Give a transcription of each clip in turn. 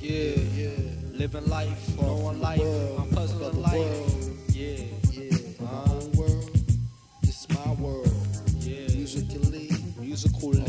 Yeah, yeah. living life, knowing life, world, I'm puzzling life. world. Yeah, Yeah, my own world, this my world. yeah. Musically, Musically,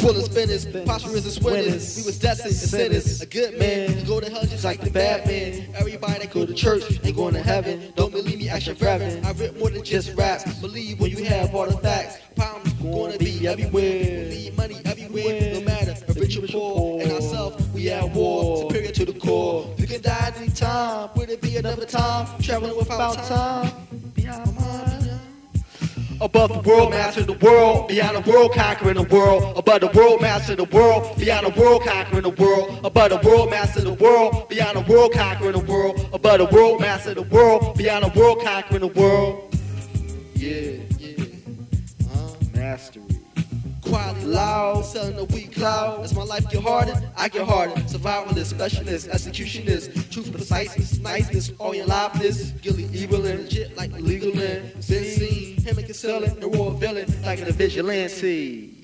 Twirling spinners, prosperous and winners. We was destined as sinners. A good man, you go to hell just like the bad man. Everybody that go to church ain't going to heaven. Don't believe me, ask your reverend. I rip more than just raps. Believe when you have all the facts. Problems gonna be everywhere. We need money everywhere, no matter if rich or poor. And ourselves, we at war, superior to the core. We can die at any time. Would it be another time? Traveling without time. Above the world, master the world, beyond the world, conquering the world. Above the world, master the world, beyond the world, conquering the world. Above the world, master the world, beyond the world, conquering the world. Above the world, master the world, beyond the world, conquering the world. Yeah, yeah. Uh, mastery. Quality loud, selling a weak cloud. As my life get harder, I get harder. Survivalist, specialist, executionist, truth, preciseness, niceness, all your liveness. Guilty, evil, and legit like legal and been seen. Him and concealing, the raw villain like a vigilante.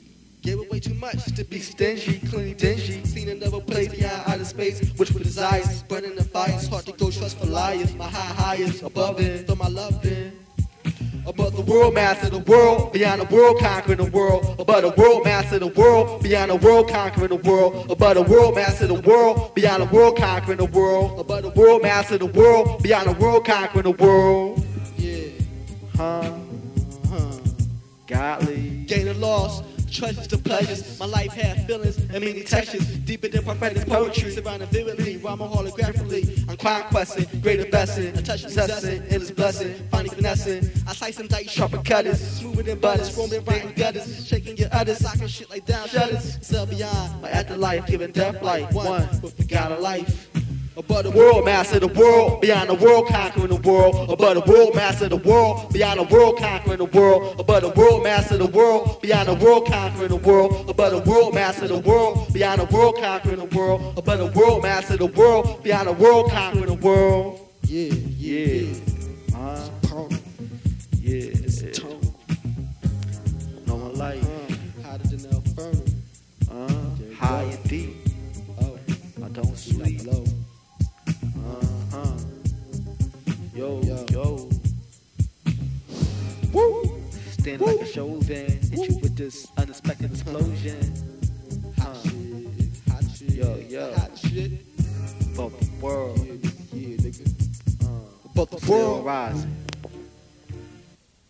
Gave away too much to be stingy, clean dingy. Seen another place beyond outer space, which with desires burning the fires. Hard to go trust for liars. My high highest above it, throw my love in. Above the world, master the world, beyond the world, conquering the world. Above the world, master the world, beyond the world, conquering the world. Above the world, master the world, beyond the world, conquering the world. Above the world, master the world, beyond the world, conquering the world. Yeah, huh. Godly. Gain and loss, treasures to pleasures. My life had feelings and many textures. Deeper than prophetic poetry, surrounded vividly, rhyming holographically. I'm conquesting, greater blessing, a touch possessing, endless blessing, finally finessing. I slice and dice, sharper cutters, smoother than butters, roaming right gutters, shaking your udders, socking shit like down shutters. Sell beyond my afterlife, giving death life, one the God of life. Above the world, master the world, beyond the world, conquering the world. Above the world, master the world, beyond the world, conquering the world. Above the world, master the world, beyond the world, conquering the world. Above the world, master the world, beyond the world, conquering the world. Above the world, master the world, beyond the world, conquering the world. Yeah, yeah, Huh? Yeah. it's a tone. Knowing life. Hotter than the inferno. Uh, high and deep. Oh, I don't sleep. low. Yo, Yo. yo. Woo! Stand like a Chauvin. Hit you with this unexpected explosion. Hot Huh. shit, hot shit. Yo, yo. Hot shit. Above the world. Yeah, yeah, nigga. Uh, But the still world. rising.